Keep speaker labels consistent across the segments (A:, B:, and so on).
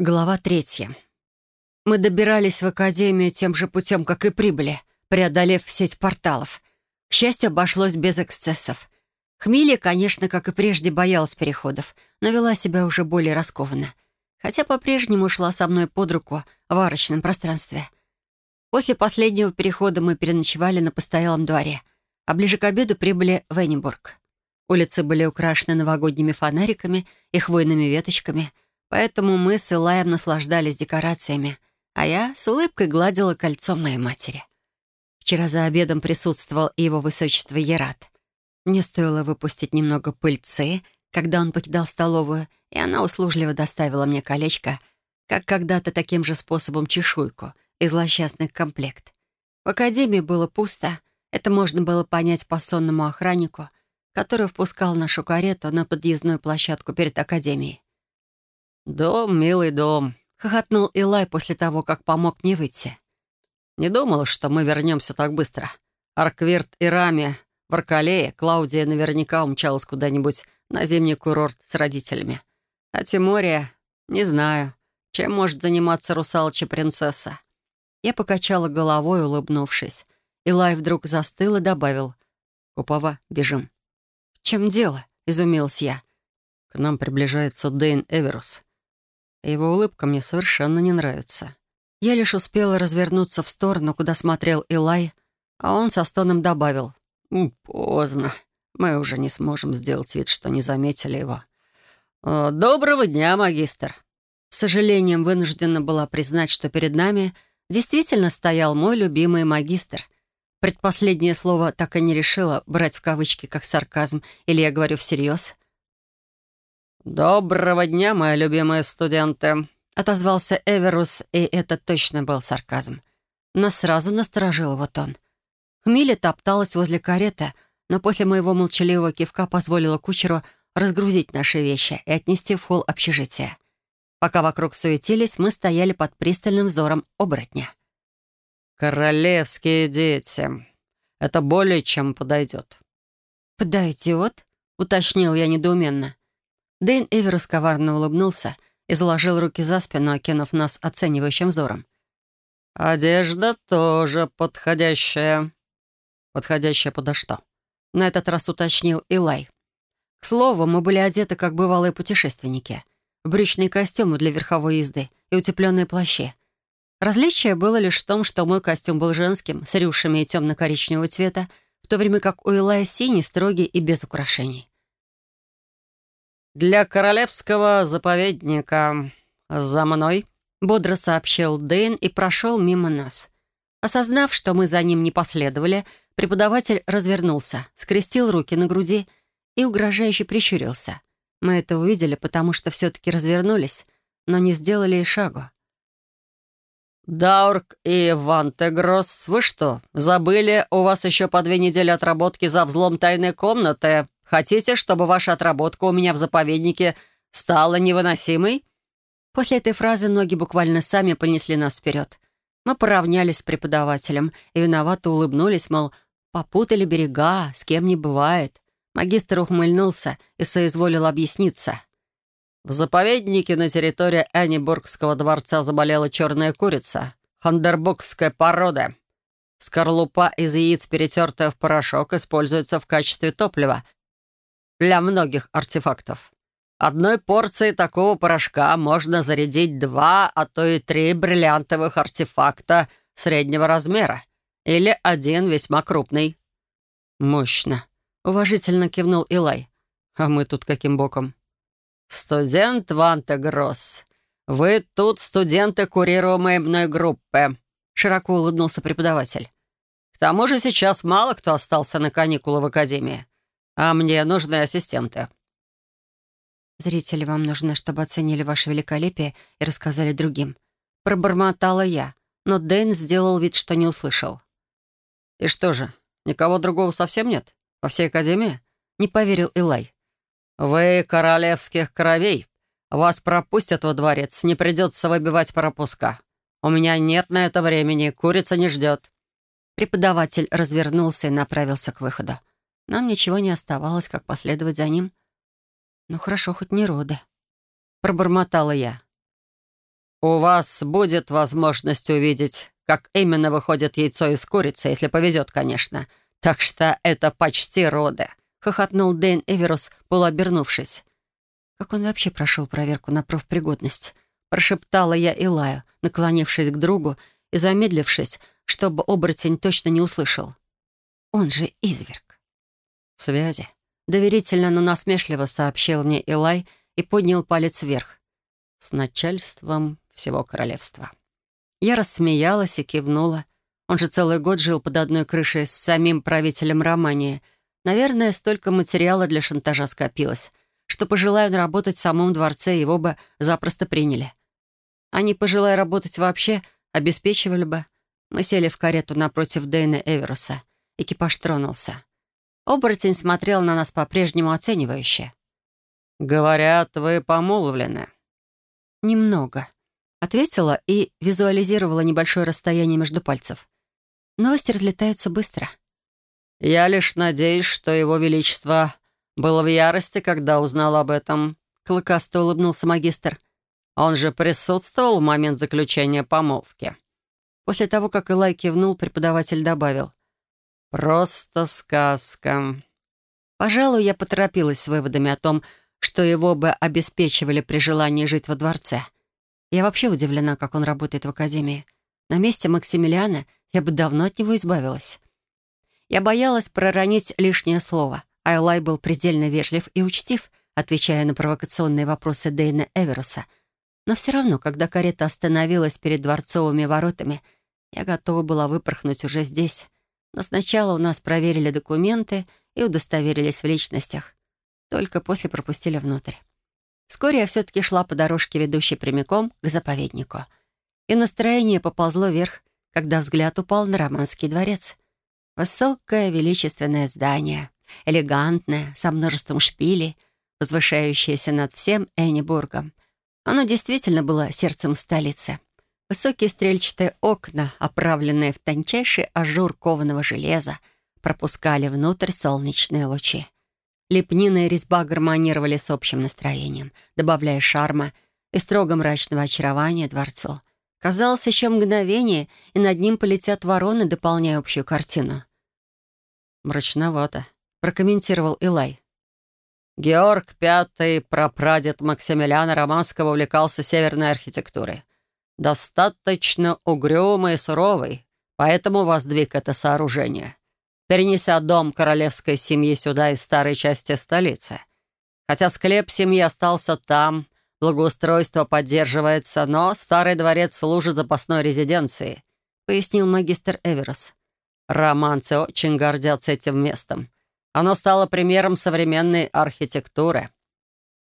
A: Глава третья. Мы добирались в Академию тем же путем, как и прибыли, преодолев сеть порталов. К счастью, обошлось без эксцессов. Хмилия, конечно, как и прежде, боялась переходов, но вела себя уже более раскованно. Хотя по-прежнему шла со мной под руку в арочном пространстве. После последнего перехода мы переночевали на постоялом дворе, а ближе к обеду прибыли в Эннибург. Улицы были украшены новогодними фонариками и хвойными веточками — Поэтому мы с Илаем наслаждались декорациями, а я с улыбкой гладила кольцо моей матери. Вчера за обедом присутствовал и его высочество Ерат. Мне стоило выпустить немного пыльцы, когда он покидал столовую, и она услужливо доставила мне колечко, как когда-то таким же способом чешуйку и злосчастный комплект. В академии было пусто, это можно было понять по сонному охраннику, который впускал нашу карету на подъездную площадку перед академией.
B: «Дом, милый дом», —
A: хохотнул Илай после того, как помог мне выйти.
B: «Не думал, что мы вернемся так быстро. Арквирт и Рами в Аркалее, Клаудия наверняка умчалась куда-нибудь на зимний курорт с родителями. А Тимория, не знаю, чем может заниматься русалочья принцесса».
A: Я покачала головой, улыбнувшись. Илай вдруг застыл и добавил.
B: «Купова, бежим».
A: «В чем дело?» — изумилась я.
B: «К нам приближается Дейн Эверус. Его улыбка мне совершенно не нравится.
A: Я лишь успела развернуться в сторону, куда смотрел Илай, а он со стоном добавил.
B: «Поздно. Мы уже не сможем сделать вид, что не заметили его». «Доброго дня, магистр!»
A: С сожалением вынуждена была признать, что перед нами действительно стоял мой любимый магистр. Предпоследнее слово так и не решила брать в кавычки как сарказм, или я говорю всерьез.
B: «Доброго дня, мои любимые студенты!»
A: — отозвался Эверус, и это точно был сарказм. Но сразу насторожил его тон. Хмиля топталась возле кареты, но после моего молчаливого кивка позволила кучеру разгрузить наши вещи и отнести в холл общежития. Пока вокруг суетились, мы стояли под пристальным взором оборотня.
B: «Королевские дети. Это более чем подойдет».
A: «Подойдет?» — уточнил я недоуменно. Дэйн Эверус коварно улыбнулся и заложил руки за спину, окинув нас оценивающим взором.
B: «Одежда тоже подходящая».
A: «Подходящая подо что?» На этот раз уточнил Илай. К слову, мы были одеты, как бывалые путешественники. В брючные костюмы для верховой езды и утепленные плащи. Различие было лишь в том, что мой костюм был женским, с рюшами и темно-коричневого цвета, в то время как у Илая синий, строгий и без украшений.
B: «Для королевского заповедника. За мной», —
A: бодро сообщил Дэйн и прошел мимо нас. Осознав, что мы за ним не последовали, преподаватель развернулся, скрестил руки на груди и угрожающе прищурился. Мы это увидели, потому что все-таки развернулись, но не сделали и шагу.
B: «Даурк и Вантегросс, вы что, забыли, у вас еще по две недели отработки за взлом тайной комнаты?» Хотите, чтобы ваша отработка у меня в заповеднике стала невыносимой?»
A: После этой фразы ноги буквально сами понесли нас вперед. Мы поравнялись с преподавателем и виновато улыбнулись, мол, попутали берега, с кем не бывает. Магистр ухмыльнулся и соизволил объясниться.
B: В заповеднике на территории Эннибургского дворца заболела черная курица, хандербургская порода. Скорлупа из яиц, перетертая в порошок, используется в качестве топлива для многих артефактов. Одной порцией такого порошка можно зарядить два, а то и три бриллиантовых артефакта среднего размера или один весьма крупный.
A: «Мощно», — уважительно кивнул Илай. «А мы тут каким боком?»
B: «Студент Вантегросс, вы тут студенты курируемой мной группы», — широко улыбнулся преподаватель. «К тому же сейчас мало кто остался на каникулы в академии а мне нужны ассистенты».
A: «Зрители вам нужны, чтобы оценили ваше великолепие и рассказали другим». Пробормотала я, но Дэн сделал вид, что не услышал.
B: «И что же, никого другого совсем нет? Во всей Академии?»
A: Не поверил Илай.
B: «Вы королевских кровей. Вас пропустят во дворец, не придется выбивать пропуска. У меня нет на это времени, курица не ждет».
A: Преподаватель развернулся и направился к выходу. Нам ничего не оставалось, как последовать за ним. «Ну хорошо, хоть не роды», — пробормотала я.
B: «У вас будет возможность увидеть, как именно выходит яйцо из курицы, если повезет, конечно. Так что это почти роды», — хохотнул Дэйн Эверус, полуобернувшись. «Как он вообще прошел проверку на профпригодность?» — прошептала я Илаю, наклонившись к другу и замедлившись, чтобы оборотень точно не услышал. «Он же изверг». «Связи», — доверительно, но насмешливо сообщил мне Илай и поднял палец вверх. «С начальством всего королевства». Я рассмеялась и кивнула. Он же целый год жил под одной крышей с самим правителем Романии. Наверное, столько материала для шантажа скопилось, что, пожелая работать в самом дворце, его бы запросто приняли. А не пожелая работать вообще, обеспечивали бы. Мы сели в карету напротив Дэйна Эверуса. Экипаж тронулся. Оборотень смотрел на нас по-прежнему оценивающе. «Говорят, вы помолвлены».
A: «Немного», Ответила и визуализировала небольшое расстояние между пальцев. Новости разлетаются быстро.
B: «Я лишь надеюсь, что его величество было в ярости, когда узнал об этом», — клыкасто улыбнулся магистр. «Он же присутствовал в момент заключения помолвки».
A: После того, как Илай кивнул, преподаватель добавил.
B: «Просто сказка».
A: Пожалуй, я поторопилась с выводами о том, что его бы обеспечивали при желании жить во дворце. Я вообще удивлена, как он работает в академии. На месте Максимилиана я бы давно от него избавилась. Я боялась проронить лишнее слово. Айлай был предельно вежлив и учтив, отвечая на провокационные вопросы Дейна Эверуса. Но все равно, когда карета остановилась перед дворцовыми воротами, я готова была выпорхнуть уже здесь. Но сначала у нас проверили документы и удостоверились в личностях. Только после пропустили внутрь. Вскоре я все-таки шла по дорожке, ведущей прямиком к заповеднику. И настроение поползло вверх, когда взгляд упал на Романский дворец. Высокое величественное здание, элегантное, со множеством шпилей, возвышающееся над всем Эннибургом. Оно действительно было сердцем столицы. Высокие стрельчатые окна, оправленные в тончайший ажур кованого железа, пропускали внутрь солнечные лучи. Лепнина и резьба гармонировали с общим настроением, добавляя шарма и строго мрачного очарования дворцу. Казалось, еще мгновение, и над ним полетят вороны, дополняя общую картину.
B: «Мрачновато», — прокомментировал Илай. Георг V, прапрадед Максимилиана Романского, увлекался северной архитектурой. Достаточно угрюмый и суровый, поэтому воздвиг это сооружение перенеся дом королевской семьи сюда из старой части столицы. Хотя склеп семьи остался там, благоустройство поддерживается, но старый дворец служит запасной резиденцией, пояснил магистр Эверус. Романцы очень гордятся этим местом. Оно стало примером современной архитектуры.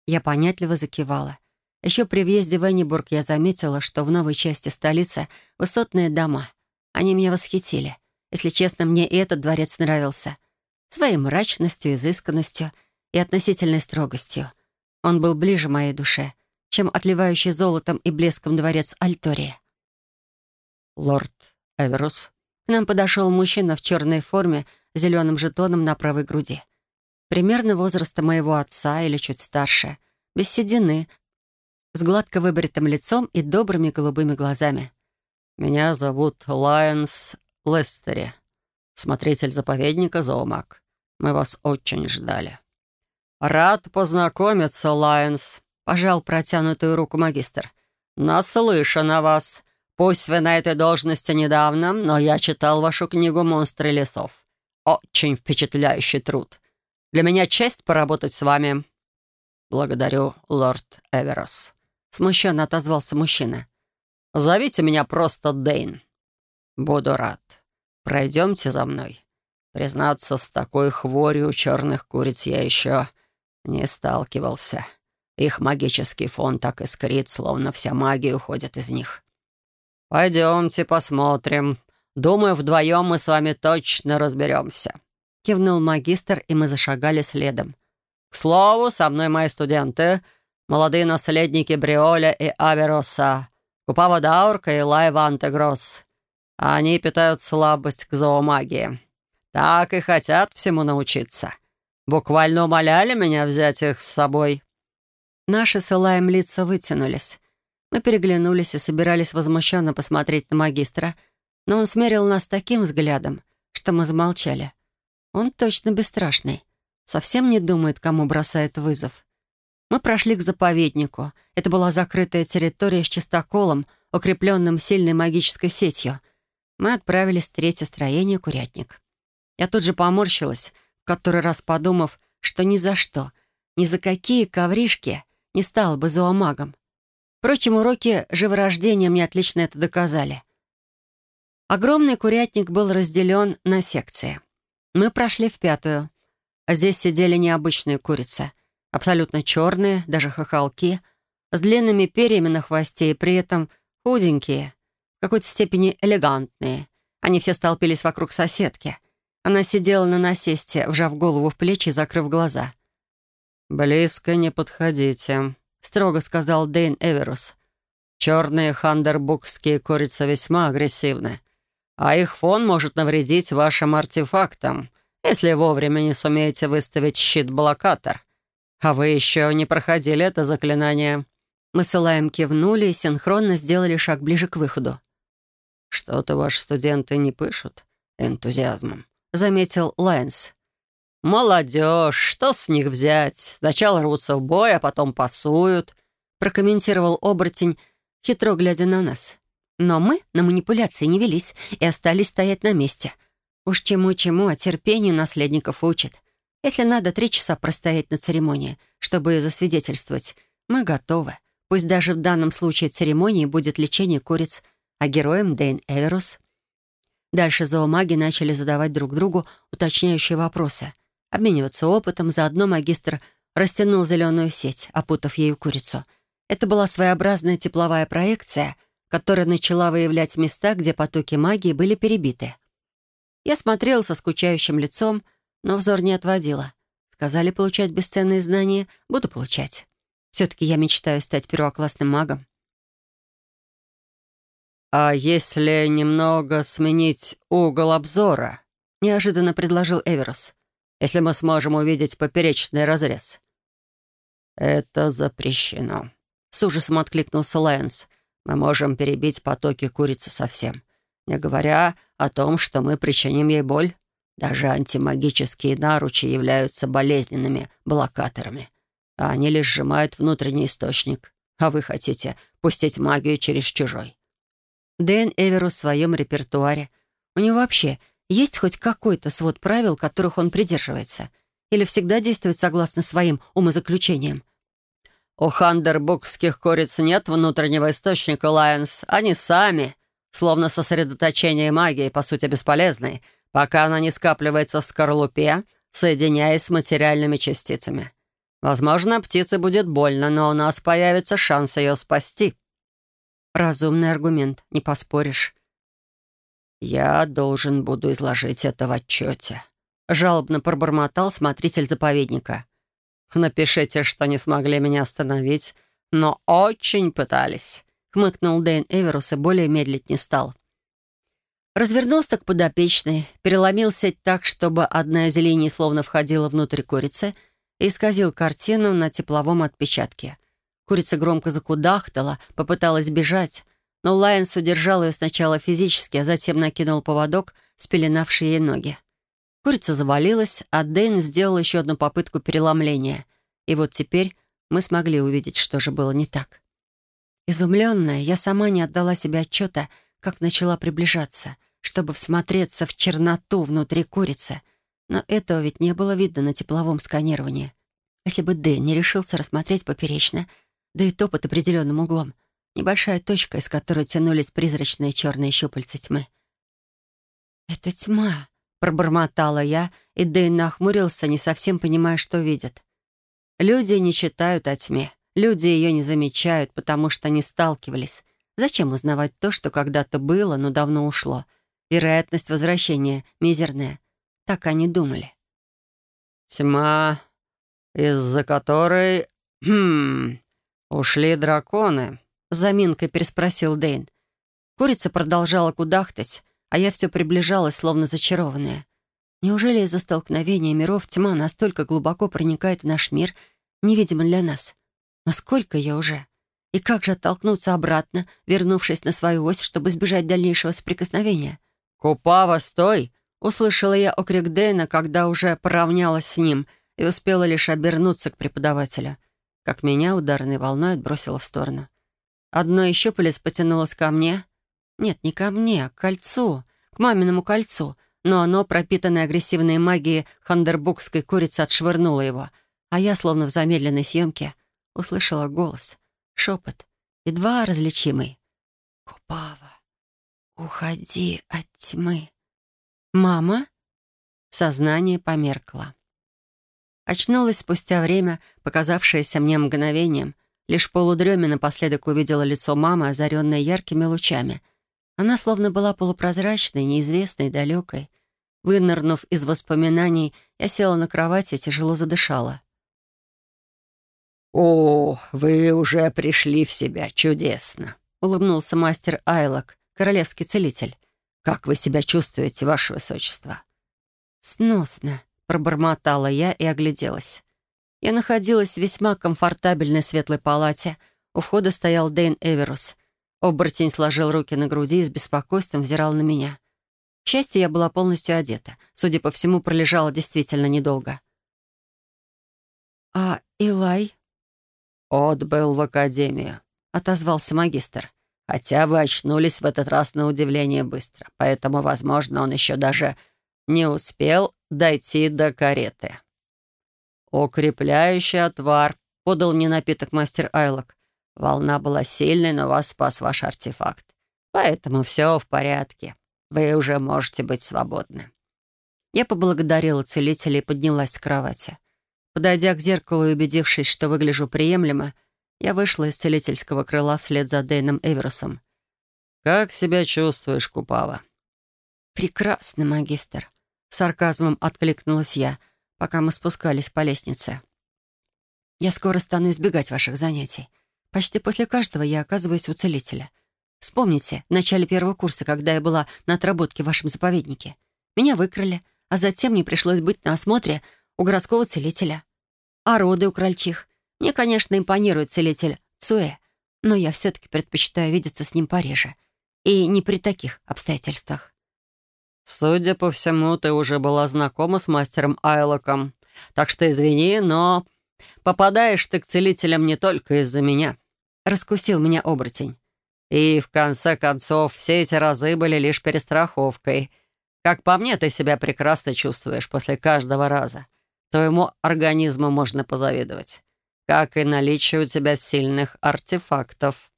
A: Я понятливо закивала. Еще при въезде в Эннибург я заметила, что в новой части столицы высотные дома. Они меня восхитили. Если честно, мне и этот дворец нравился. Своей мрачностью, изысканностью и относительной строгостью. Он был ближе моей душе, чем отливающий золотом и блеском дворец Альтория.
B: «Лорд Эверус?»
A: К нам подошел мужчина в черной форме с зеленым жетоном на правой груди. Примерно возраста моего отца или чуть старше, без седины, с гладко выбритым лицом и добрыми голубыми глазами.
B: «Меня зовут Лайонс Лестере, смотритель заповедника Зоомаг. Мы вас очень ждали». «Рад познакомиться, Лайонс», — пожал протянутую руку магистр. «Наслышан о вас. Пусть вы на этой должности недавно, но я читал вашу книгу «Монстры лесов». Очень впечатляющий труд. Для меня честь поработать с вами». «Благодарю, лорд Эверос», — смущенно отозвался мужчина. «Зовите меня просто Дейн». «Буду рад. Пройдемте за мной. Признаться, с такой хворью черных куриц я еще не сталкивался. Их магический фон так искрит, словно вся магия уходит из них. Пойдемте посмотрим. Думаю, вдвоем мы с вами точно разберемся». Кивнул магистр, и мы зашагали следом. «К слову, со мной мои студенты, молодые наследники Бриоля и Авероса, Купава Даурка и Лайва Антегросс. Они питают слабость к зоомагии. Так и хотят всему научиться. Буквально умоляли меня взять их с собой».
A: Наши с Илаем лица вытянулись. Мы переглянулись и собирались возмущенно посмотреть на магистра, но он смерил нас таким взглядом, что мы замолчали. Он точно бесстрашный. Совсем не думает, кому бросает вызов. Мы прошли к заповеднику. Это была закрытая территория с чистоколом, укрепленным сильной магической сетью. Мы отправились в третье строение «Курятник». Я тут же поморщилась, в который раз подумав, что ни за что, ни за какие ковришки не стала бы зоомагом. Впрочем, уроки живорождения мне отлично это доказали. Огромный курятник был разделен на секции. Мы прошли в пятую. Здесь сидели необычные курицы — Абсолютно черные, даже хохолки, с длинными перьями на хвосте и при этом худенькие, в какой-то степени элегантные. Они все столпились вокруг соседки. Она сидела на насесте, вжав голову в плечи и закрыв глаза. «Близко не подходите», — строго сказал Дэйн Эверус. «Черные хандербукские курицы весьма агрессивны, а их фон может навредить вашим артефактам, если вовремя не сумеете выставить щит-блокатор. «А вы еще не проходили это заклинание?» Мы с Илаем кивнули и синхронно сделали шаг ближе к выходу. «Что-то ваши студенты не пышут энтузиазмом», — заметил Лайнс. «Молодежь, что с них взять? Сначала рвутся в бой, а потом пасуют», — прокомментировал оборотень, хитро глядя на нас. Но мы на манипуляции не велись и остались стоять на месте. Уж чему-чему, а терпению наследников учат. Если надо три часа простоять на церемонии, чтобы засвидетельствовать, мы готовы. Пусть даже в данном случае церемонии будет лечение куриц, а героем Дэйн Эверус. Дальше зоомаги начали задавать друг другу уточняющие вопросы, обмениваться опытом, заодно магистр растянул зеленую сеть, опутав ею курицу. Это была своеобразная тепловая проекция, которая начала выявлять места, где потоки магии были перебиты. Я смотрел со скучающим лицом, но взор не отводила. Сказали получать бесценные знания, буду получать. Все-таки я мечтаю стать первоклассным магом. «А если немного сменить угол обзора?» — неожиданно предложил Эверус. «Если мы сможем увидеть поперечный разрез». «Это запрещено», — с ужасом откликнулся Лайонс. «Мы можем перебить потоки курицы совсем, не говоря о том, что мы причиним ей боль». Даже антимагические наручи являются болезненными блокаторами. А они лишь сжимают внутренний источник. А вы хотите пустить магию через чужой. Дэн Эверус в своем репертуаре. У него вообще есть хоть какой-то свод правил, которых он придерживается? Или всегда действует согласно своим умозаключениям? У хандербукских куриц нет внутреннего источника, Лайонс. Они сами, словно сосредоточение магии, по сути, бесполезные — пока она не скапливается в скорлупе, соединяясь с материальными частицами. Возможно, птице будет больно, но у нас появится шанс ее спасти. Разумный аргумент, не поспоришь. «Я должен буду изложить это в отчете», — жалобно пробормотал смотритель заповедника. «Напишите, что не смогли меня остановить, но очень пытались», — хмыкнул Дэйн Эверус и более медлить не стал. Развернулся к подопечной, переломил сеть так, чтобы одна из линий словно входила внутрь курицы и исказил картину на тепловом отпечатке. Курица громко закудахтала, попыталась бежать, но Лайонс удержал ее сначала физически, а затем накинул поводок, спеленавший ей ноги. Курица завалилась, а Дэйн сделал еще одну попытку переломления. И вот теперь мы смогли увидеть, что же было не так. Изумленная, я сама не отдала себе отчета, как начала приближаться, чтобы всмотреться в черноту внутри курицы. Но этого ведь не было видно на тепловом сканировании. Если бы Дэн не решился рассмотреть поперечно, да и то под определенным углом, небольшая точка, из которой тянулись призрачные черные щупальца тьмы. «Это тьма», — пробормотала я, и Дэйн нахмурился, не совсем понимая, что видит. Люди не читают о тьме. Люди ее не замечают, потому что не сталкивались. Зачем узнавать то, что когда-то было, но давно ушло? Вероятность возвращения мизерная. Так они думали. «Тьма, из-за которой... Хм... Ушли драконы?» Заминкой переспросил Дэйн. Курица продолжала кудахтать, а я все приближалась, словно зачарованная. Неужели из-за столкновения миров тьма настолько глубоко проникает в наш мир, невидимо для нас? Насколько я уже? И как же оттолкнуться обратно, вернувшись на свою ось, чтобы избежать дальнейшего соприкосновения?
B: «Купава, стой!» — услышала я окрик Дэйна, когда уже поравнялась с ним и успела лишь обернуться к преподавателю, как меня ударной волной отбросило в сторону. Одно еще пылец потянулось ко мне. Нет, не ко мне, а к кольцу, к маминому кольцу, но оно, пропитанное агрессивной магией хандербукской курицы, отшвырнуло его, а я, словно в замедленной съемке, услышала голос, шепот, едва различимый. «Купава, уходи от тьмы». «Мама?» Сознание померкло. Очнулась спустя время, показавшееся мне мгновением. Лишь полудреме напоследок увидела лицо мамы, озаренное яркими лучами. Она словно была полупрозрачной, неизвестной, далекой. Вынырнув из воспоминаний, я села на кровати и тяжело задышала. «О, вы уже пришли в себя, чудесно!» — улыбнулся мастер Айлок, королевский целитель. «Как вы себя чувствуете, ваше высочество?»
A: «Сносно», — пробормотала я и огляделась. Я находилась в весьма комфортабельной светлой палате. У входа стоял Дэйн Эверус. Оборотень сложил руки на груди и с беспокойством взирал на меня. К счастью, я была полностью одета. Судя по всему, пролежала действительно недолго. «А Илай?»
B: «Отбыл в академию», — отозвался магистр. «Хотя вы очнулись в этот раз на удивление быстро, поэтому, возможно, он еще даже не успел дойти до кареты». «Укрепляющий отвар», — подал мне напиток мастер Айлок. «Волна была сильной, но вас спас ваш артефакт. Поэтому все в порядке». Вы уже можете быть свободны».
A: Я поблагодарила целителя и поднялась с кровати. Подойдя к зеркалу и убедившись, что выгляжу приемлемо, я вышла из целительского крыла вслед за Дэйном Эверусом.
B: «Как себя чувствуешь, Купава?»
A: «Прекрасно, магистр», — сарказмом откликнулась я, пока мы спускались по лестнице. «Я скоро стану избегать ваших занятий. Почти после каждого я оказываюсь у целителя — Вспомните, в начале первого курса, когда я была на отработке в вашем заповеднике. Меня выкрали, а затем мне пришлось быть на осмотре у городского целителя. А роды у крольчих. Мне, конечно, импонирует целитель Цуэ, но я все-таки предпочитаю видеться с ним пореже. И не при таких обстоятельствах.
B: «Судя по всему, ты уже была знакома с мастером Айлоком. Так что извини, но попадаешь ты к целителям не только из-за меня», — раскусил меня оборотень. И, в конце концов, все эти разы были лишь перестраховкой. Как по мне, ты себя прекрасно чувствуешь после каждого раза. Твоему организму можно позавидовать. Как и наличие у тебя сильных артефактов.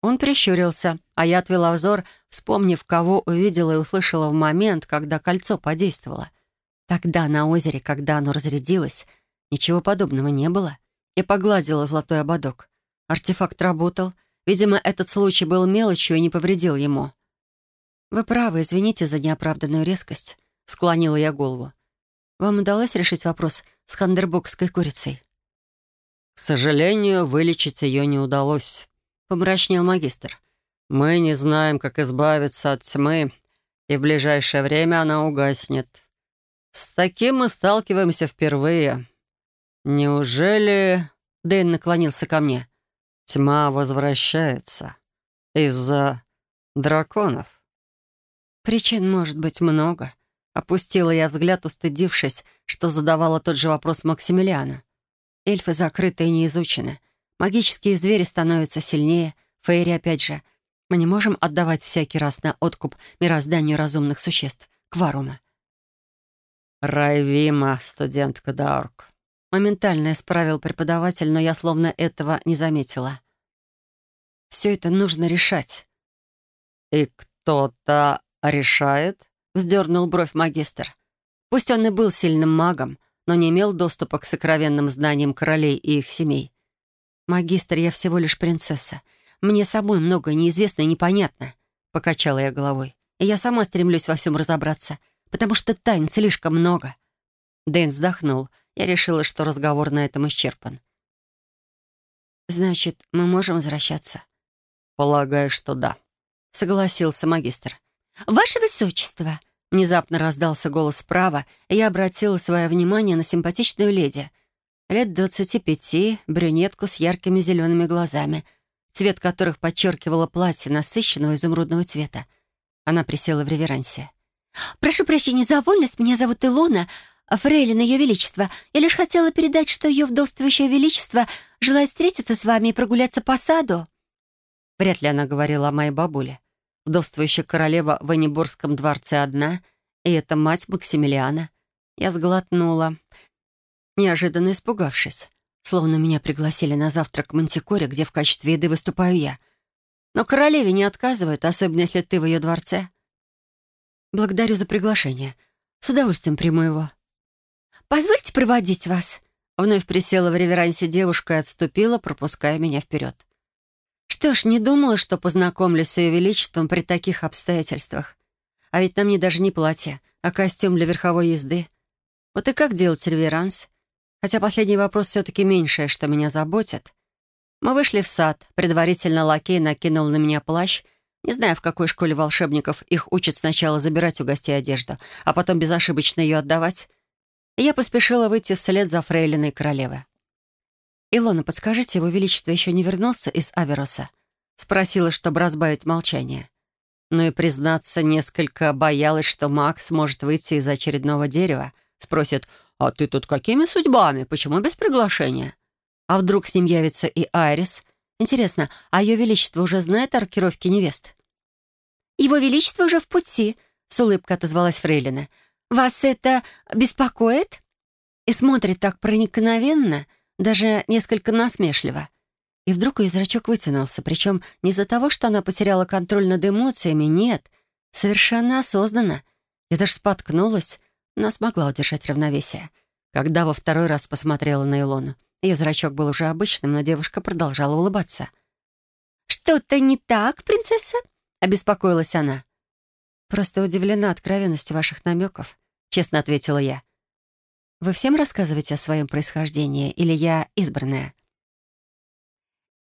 A: Он прищурился, а я отвела взор, вспомнив, кого увидела и услышала в момент, когда кольцо подействовало. Тогда на озере, когда оно разрядилось, ничего подобного не было. Я погладила золотой ободок. Артефакт работал — Видимо, этот случай был мелочью и не повредил ему. «Вы правы, извините за неоправданную резкость», — склонила я голову. «Вам удалось решить вопрос с хандербокской курицей?»
B: «К сожалению, вылечить ее не удалось», — помрачнел магистр. «Мы не знаем, как избавиться от тьмы, и в ближайшее время она угаснет. С таким мы сталкиваемся впервые. Неужели...» Дэн наклонился ко мне. Тьма возвращается из-за драконов.
A: Причин может быть много. Опустила я взгляд, устыдившись, что задавала тот же вопрос Максимилиану. Эльфы закрыты и не изучены. Магические звери становятся сильнее, фейри опять же. Мы не можем отдавать всякий раз на откуп мирозданию разумных существ, кварума.
B: Райвима, студентка Даурк.
A: Моментально исправил преподаватель, но я словно этого не заметила. Все это нужно решать.
B: «И кто-то решает?» — вздернул бровь магистр.
A: Пусть он и был сильным магом, но не имел доступа к сокровенным знаниям королей и их семей. «Магистр, я всего лишь принцесса. Мне самой многое неизвестно и непонятно», — покачала я головой. «И я сама стремлюсь во всем разобраться, потому что тайн слишком много». Дэн вздохнул. Я решила, что разговор на этом исчерпан. «Значит, мы можем возвращаться?»
B: «Полагаю, что да», — согласился магистр.
A: «Ваше Высочество!» — внезапно раздался голос справа, и я обратила свое внимание на симпатичную леди. Лет двадцати пяти, брюнетку с яркими зелеными глазами, цвет которых подчеркивало платье насыщенного изумрудного цвета. Она присела в реверансе. «Прошу прощения за вольность, меня зовут Илона, фрейлина Ее Величества. Я лишь хотела передать, что Ее вдовствующее Величество желает встретиться с вами и прогуляться по саду». Вряд ли она говорила о моей бабуле. Вдовствующая королева в Эниборском дворце одна, и это мать Максимилиана. Я сглотнула, неожиданно испугавшись, словно меня пригласили на завтрак к Мантикоре, где в качестве еды выступаю я. Но королеве не отказывают, особенно если ты в ее дворце. Благодарю за приглашение. С удовольствием приму его. «Позвольте проводить вас?» Вновь присела в реверансе девушка и отступила, пропуская меня вперед. Что ж, не думала, что познакомлюсь с Ее Величеством при таких обстоятельствах. А ведь на мне даже не платье, а костюм для верховой езды. Вот и как делать реверанс? Хотя последний вопрос все-таки меньшее, что меня заботит. Мы вышли в сад, предварительно лакей накинул на меня плащ. Не знаю, в какой школе волшебников их учат сначала забирать у гостей одежду, а потом безошибочно ее отдавать. И я поспешила выйти вслед за фрейлиной королевы. «Илона, подскажите, его величество еще не вернулся из Авероса?» Спросила, чтобы разбавить молчание. Ну и, признаться, несколько боялась, что Макс может выйти из очередного дерева. Спросит, «А ты тут какими судьбами? Почему без приглашения?» А вдруг с ним явится и Айрис? Интересно, а ее величество уже знает о рокировке невест? «Его величество уже в пути», — с улыбкой отозвалась Фрейлина. «Вас это беспокоит?» И смотрит так проникновенно, даже несколько насмешливо. И вдруг ее зрачок вытянулся, причем не из-за того, что она потеряла контроль над эмоциями, нет, совершенно осознанно. Я даже споткнулась, но смогла удержать равновесие. Когда во второй раз посмотрела на Илону, ее зрачок был уже обычным, но девушка продолжала улыбаться. «Что-то не так, принцесса?» — обеспокоилась она. «Просто удивлена откровенностью ваших намеков», — честно ответила я. «Вы всем рассказываете о своем происхождении, или я избранная?»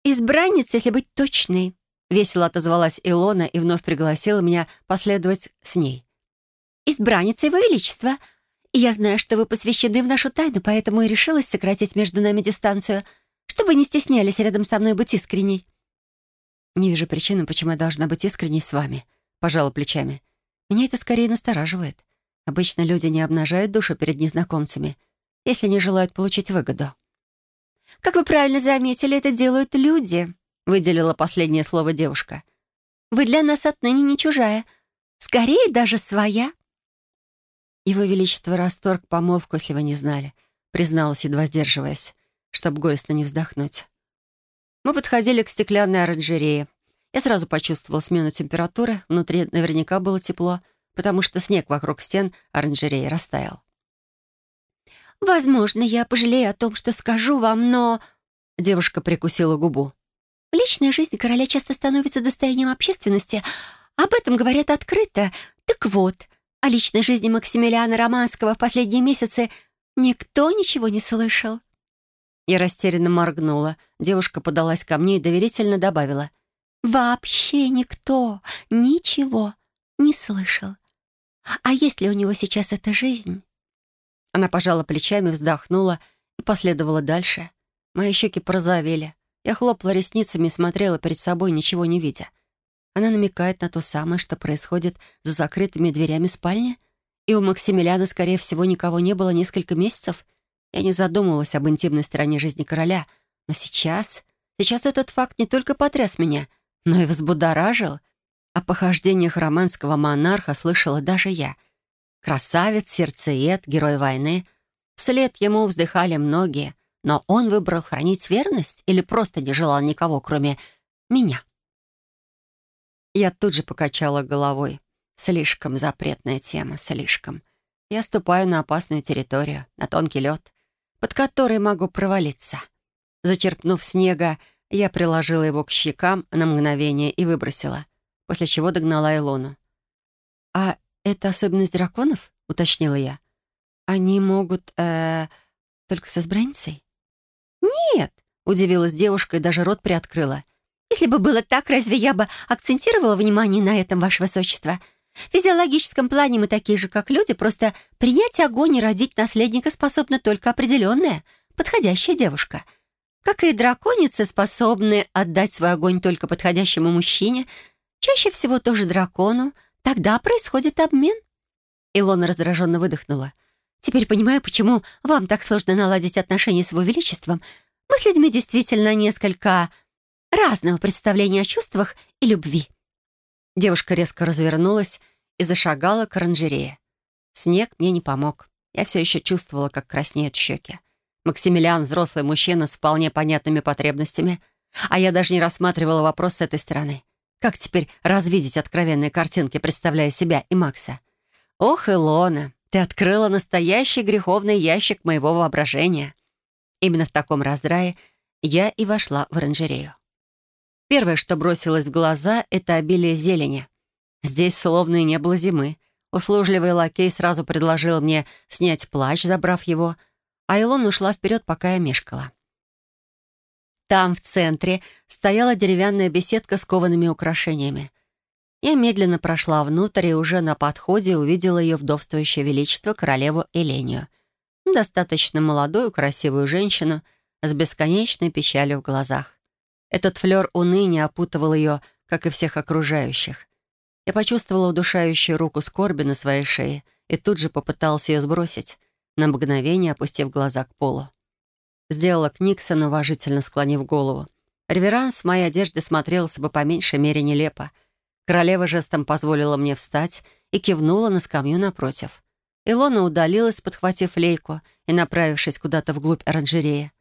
A: «Избранница, если быть точной», — весело отозвалась Илона и вновь пригласила меня последовать с ней. «Избранница Его Величества. И я знаю, что вы посвящены в нашу тайну, поэтому и решилась сократить между нами дистанцию, чтобы не стеснялись рядом со мной быть искренней». «Не вижу причины, почему я должна быть искренней с вами», — пожала плечами. «Меня это скорее настораживает. Обычно люди не обнажают душу перед незнакомцами, если не желают получить выгоду». «Как вы правильно заметили, это делают люди», — выделила последнее слово девушка. «Вы для нас отныне не чужая. Скорее, даже своя». «Его Величество расторг помолвку, если вы не знали», — призналась, едва сдерживаясь, чтобы горестно не вздохнуть. Мы подходили к стеклянной оранжерее. Я сразу почувствовала смену температуры, внутри наверняка было тепло, потому что снег вокруг стен оранжереи растаял. «Возможно, я пожалею о том, что скажу вам, но...» Девушка прикусила губу. «Личная жизнь короля часто становится достоянием общественности. Об этом говорят открыто. Так вот, о личной жизни Максимилиана Романского в последние месяцы никто ничего не слышал». Я растерянно моргнула. Девушка подалась ко мне и доверительно добавила. «Вообще никто ничего не слышал. А есть ли у него сейчас эта жизнь?» Она пожала плечами, вздохнула и последовала дальше. Мои щеки порозовели. Я хлопала ресницами и смотрела перед собой, ничего не видя. Она намекает на то самое, что происходит за закрытыми дверями спальни. И у Максимилиана, скорее всего, никого не было несколько месяцев. Я не задумывалась об интимной стороне жизни короля. Но сейчас... Сейчас этот факт не только потряс меня, но и взбудоражил. О похождениях романского монарха слышала даже я — Красавец, сердцеед, герой войны. Вслед ему вздыхали многие, но он выбрал хранить верность или просто не желал никого, кроме меня. Я тут же покачала головой. Слишком запретная тема, слишком. Я ступаю на опасную территорию, на тонкий лед, под который могу провалиться. Зачерпнув снега, я приложила его к щекам на мгновение и выбросила, после чего догнала Илону. «А «Это особенность драконов?» — уточнила я. «Они могут, э, только со избранницей?» «Нет!» — удивилась девушка и даже рот приоткрыла. «Если бы было так, разве я бы акцентировала внимание на этом, Ваше Высочество? В физиологическом плане мы такие же, как люди, просто принять огонь и родить наследника способна только определенная, подходящая девушка. Как и драконицы, способны отдать свой огонь только подходящему мужчине, чаще всего тоже дракону, тогда происходит обмен. Илона раздраженно выдохнула. «Теперь понимаю, почему вам так сложно наладить отношения с его величеством. Мы с людьми действительно несколько разного представления о чувствах и любви». Девушка резко развернулась и зашагала к оранжерее. Снег мне не помог. Я все еще чувствовала, как краснеют щеки. Максимилиан — взрослый мужчина с вполне понятными потребностями, а я даже не рассматривала вопрос с этой стороны. Как теперь развидеть откровенные картинки, представляя себя и Макса? Ох, Илона, ты открыла настоящий греховный ящик моего воображения. Именно в таком раздрае я и вошла в оранжерею. Первое, что бросилось в глаза, — это обилие зелени. Здесь словно и не было зимы. Услужливый лакей сразу предложил мне снять плащ, забрав его, а Илона ушла вперед, пока я мешкала. Там, в центре, стояла деревянная беседка с коваными украшениями. Я медленно прошла внутрь и уже на подходе увидела ее вдовствующее величество, королеву Элению. Достаточно молодую, красивую женщину с бесконечной печалью в глазах. Этот флер уныния опутывал ее, как и всех окружающих. Я почувствовала удушающую руку скорби на своей шее и тут же попыталась ее сбросить, на мгновение опустив глаза к полу. Сделала Книксон, уважительно склонив голову. Реверанс в моей одежде смотрелся бы по меньшей мере нелепо. Королева жестом позволила мне встать и кивнула на скамью напротив. Илона удалилась, подхватив лейку и направившись куда-то вглубь оранжереи.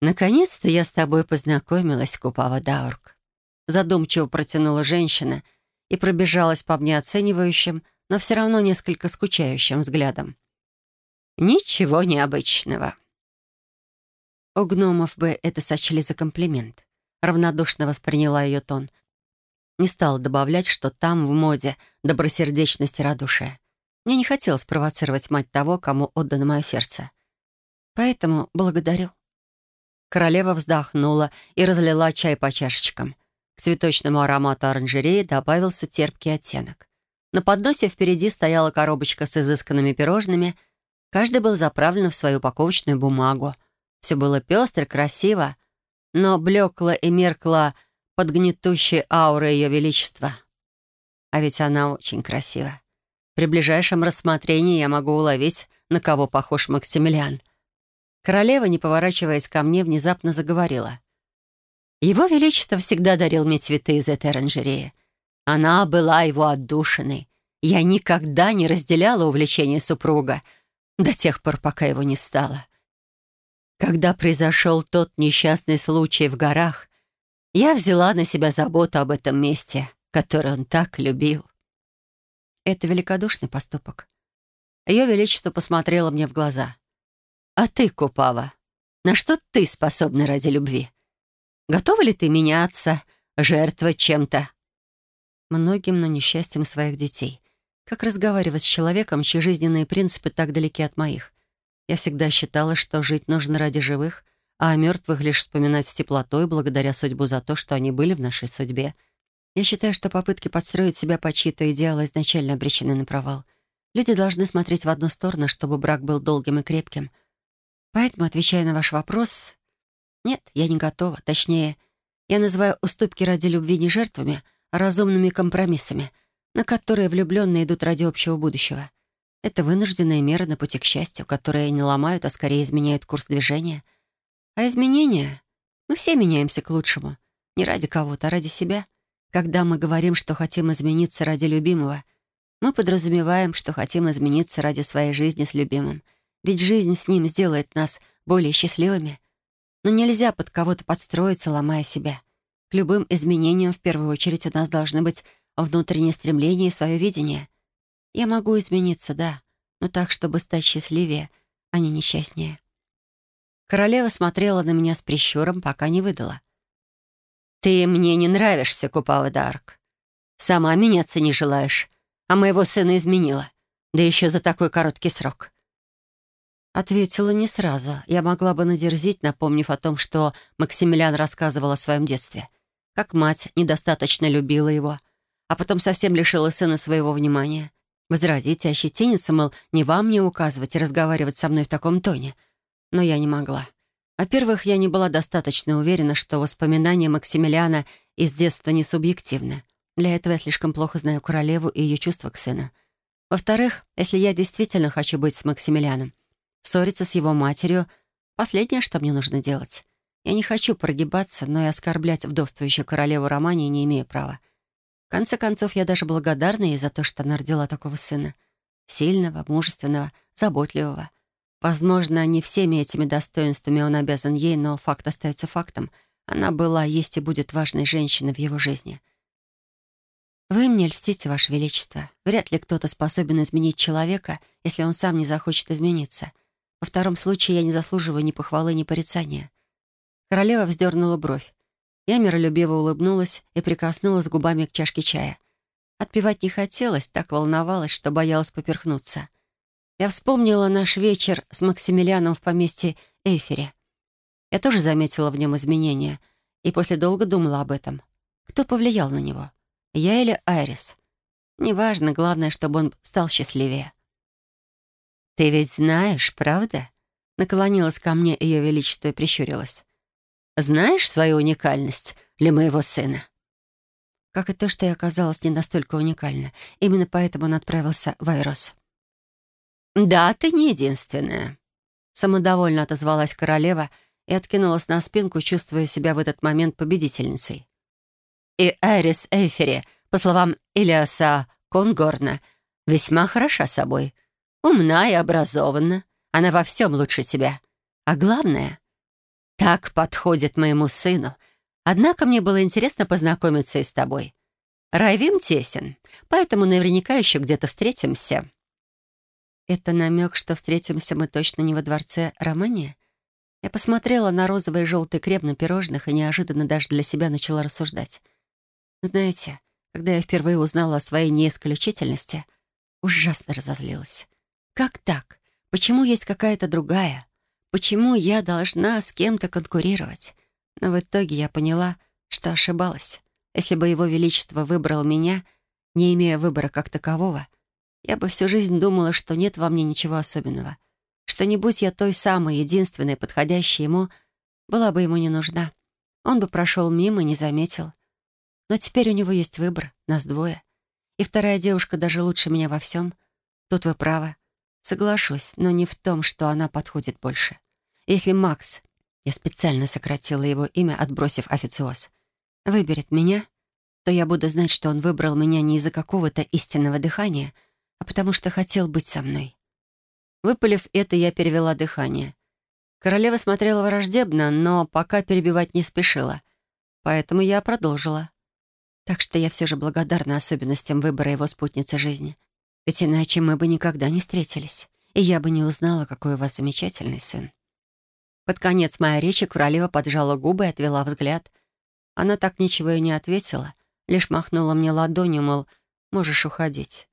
A: «Наконец-то я с тобой познакомилась, Купава Даурк», задумчиво протянула женщина — и пробежалась по мне оценивающим, но все равно несколько скучающим взглядом. «Ничего необычного». У гномов бы это сочли за комплимент. Равнодушно восприняла ее тон. Не стала добавлять, что там, в моде, добросердечность и радушие. Мне не хотелось провоцировать мать того, кому отдано мое сердце. Поэтому благодарю. Королева вздохнула и разлила чай по чашечкам. К цветочному аромату оранжереи добавился терпкий оттенок. На подносе впереди стояла коробочка с изысканными пирожными. Каждый был заправлен в свою упаковочную бумагу. Все было пестро, красиво, но блекло и меркло под гнетущей аурой Ее Величества. А ведь она очень красива. При ближайшем рассмотрении я могу уловить, на кого похож Максимилиан. Королева, не поворачиваясь ко мне, внезапно заговорила. Его Величество всегда дарил мне цветы из этой оранжереи. Она была его отдушиной. Я никогда не разделяла увлечение супруга до тех пор, пока его не стало. Когда произошел тот несчастный случай в горах, я взяла на себя заботу об этом месте, которое он так любил. Это великодушный поступок. Ее Величество посмотрело мне в глаза. «А ты, Купава, на что ты способна ради любви?» Готова ли ты меняться, жертвовать чем-то?» Многим, но несчастьем своих детей. Как разговаривать с человеком, чьи жизненные принципы так далеки от моих? Я всегда считала, что жить нужно ради живых, а о мертвых лишь вспоминать с теплотой, благодаря судьбу за то, что они были в нашей судьбе. Я считаю, что попытки подстроить себя по чьи-то идеалы изначально обречены на провал. Люди должны смотреть в одну сторону, чтобы брак был долгим и крепким. Поэтому, отвечая на ваш вопрос, нет, я не готова. Точнее, я называю уступки ради любви не жертвами, а разумными компромиссами, на которые влюбленные идут ради общего будущего. Это вынужденные меры на пути к счастью, которые не ломают, а скорее изменяют курс движения. А изменения? Мы все меняемся к лучшему. Не ради кого-то, а ради себя. Когда мы говорим, что хотим измениться ради любимого, мы подразумеваем, что хотим измениться ради своей жизни с любимым. Ведь жизнь с ним сделает нас более счастливыми. Но нельзя под кого-то подстроиться, ломая себя. К любым изменениям в первую очередь у нас должны быть внутренние стремления и свое видение. Я могу измениться, да, но так, чтобы стать счастливее, а не несчастнее. Королева смотрела на меня с прищуром, пока не выдала. «Ты мне не нравишься, Купава Дарк. Сама меняться не желаешь, а моего сына изменила, да еще за такой короткий срок. Ответила не сразу. Я могла бы надерзить, напомнив о том, что Максимилиан рассказывал о своем детстве. Как мать недостаточно любила его, а потом совсем лишила сына своего внимания. Возразить и ощетиниться, мол, не вам мне указывать и разговаривать со мной в таком тоне. Но я не могла. Во-первых, я не была достаточно уверена, что воспоминания Максимилиана из детства не субъективны. Для этого я слишком плохо знаю королеву и ее чувства к сыну. Во-вторых, если я действительно хочу быть с Максимилианом, ссориться с его матерью — последнее, что мне нужно делать. Я не хочу прогибаться, но и оскорблять вдовствующую королеву Романии не имею права. Конце концов, я даже благодарна ей за то, что она родила такого сына. Сильного, мужественного, заботливого. Возможно, не всеми этими достоинствами он обязан ей, но факт остается фактом. Она была, есть и будет важной женщиной в его жизни. «Вы мне льстите, Ваше Величество. Вряд ли кто-то способен изменить человека, если он сам не захочет измениться. Во втором случае я не заслуживаю ни похвалы, ни порицания». Королева вздернула бровь. Я миролюбиво улыбнулась и прикоснулась губами к чашке чая. Отпивать не хотелось, так волновалась, что боялась поперхнуться. Я вспомнила наш вечер с Максимилианом в поместье Эйфере. Я тоже заметила в нем изменения и после долго думала об этом. Кто повлиял на него? Я или Айрис? Неважно, главное, чтобы он стал счастливее. «Ты ведь знаешь, правда?» Наклонилась ко мне Ее Величество и прищурилась. «Знаешь свою уникальность для моего сына?» Как и то, что я оказалась не настолько уникальна. Именно поэтому он отправился в Айрос. «Да, ты не единственная», — самодовольно отозвалась королева и откинулась на спинку, чувствуя себя в этот момент победительницей. «И Эрис Эйфери, по словам Илиаса Конгорна, весьма хороша собой. Умна и образована. Она во всем лучше тебя. А главное, так подходит моему сыну. Однако мне было интересно познакомиться и с тобой. Райвим тесен, поэтому наверняка еще где-то встретимся». Это намек, что встретимся мы точно не во дворце Романия? Я посмотрела на розовый и желтый крем на пирожных и неожиданно даже для себя начала рассуждать. Знаете, когда я впервые узнала о своей неисключительности, ужасно разозлилась. Как так? Почему есть какая-то другая? Почему я должна с кем-то конкурировать? Но в итоге я поняла, что ошибалась. Если бы Его Величество выбрал меня, не имея выбора как такового, я бы всю жизнь думала, что нет во мне ничего особенного. Что не будь я той самой, единственной, подходящей ему, была бы ему не нужна. Он бы прошел мимо и не заметил. Но теперь у него есть выбор, нас двое. И вторая девушка даже лучше меня во всем. Тут вы правы. Соглашусь, но не в том, что она подходит больше. Если Макс, я специально сократила его имя, отбросив официоз, выберет меня, то я буду знать, что он выбрал меня не из-за какого-то истинного дыхания — а потому что хотел быть со мной. Выпалив это, я перевела дыхание. Королева смотрела враждебно, но пока перебивать не спешила. Поэтому я продолжила. Так что я все же благодарна особенностям выбора его спутницы жизни. Ведь иначе мы бы никогда не встретились, и я бы не узнала, какой у вас замечательный сын. Под конец моей речи королева поджала губы и отвела взгляд. Она так ничего и не ответила, лишь махнула мне ладонью, мол, можешь уходить.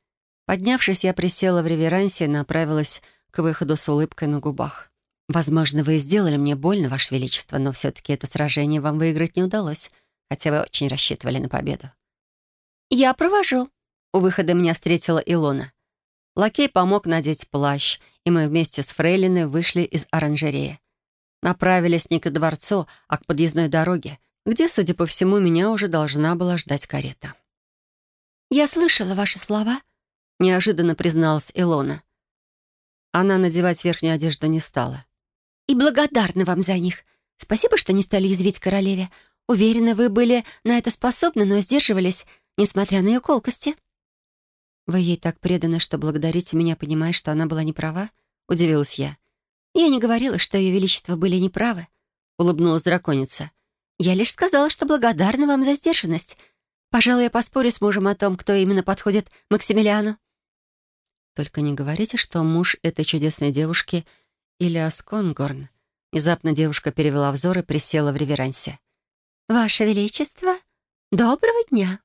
A: Поднявшись, я присела в реверансе и направилась к выходу с улыбкой на губах. «Возможно, вы сделали мне больно, Ваше Величество, но все-таки это сражение вам выиграть не удалось, хотя вы очень рассчитывали на победу».
C: «Я провожу».
A: У выхода меня встретила Илона. Лакей помог надеть плащ, и мы вместе с Фрейлиной вышли из оранжереи. Направились не к дворцу, а к подъездной дороге, где, судя по всему, меня уже должна была ждать карета.
C: «Я слышала ваши слова», —
A: неожиданно призналась Илона. Она надевать верхнюю одежду не стала.
C: «И благодарна вам за них. Спасибо, что не стали язвить королеве. Уверена, вы были на это способны, но сдерживались, несмотря на ее колкости».
A: «Вы ей так преданы, что благодарите меня, понимая, что она была неправа?» — удивилась я.
C: «Я не говорила, что ее величество были неправы», — улыбнулась драконица. «Я лишь сказала, что благодарна вам за сдержанность. Пожалуй, я поспорю с мужем о том, кто именно подходит Максимилиану».
A: Только не говорите, что муж этой чудесной девушки Ильяс Конгорн. Внезапно девушка перевела взор и присела в реверансе.
C: «Ваше Величество, доброго дня!»